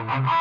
Mm-hmm.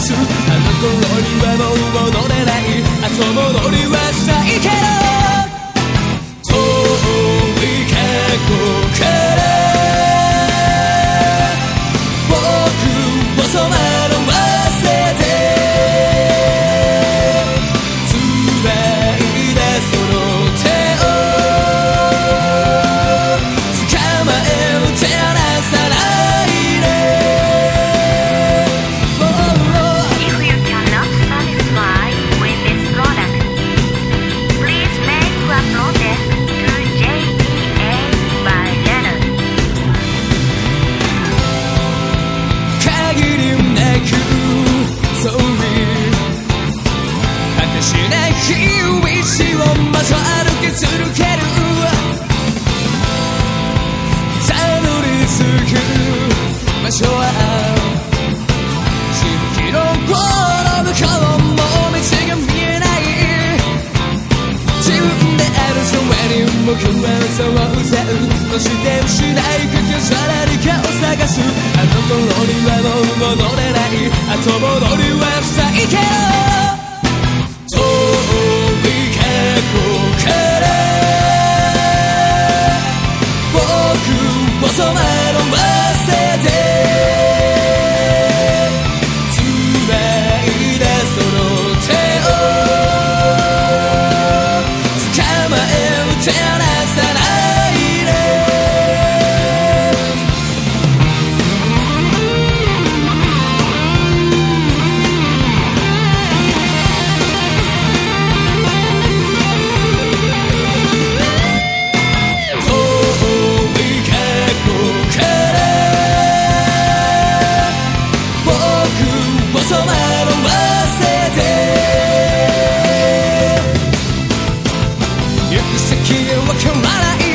す。あの頃にはもう戻れない。あそこのりはそして失いかけさらにかを探すあの頃にはもう戻れない。後戻りはしたいけど気でわからない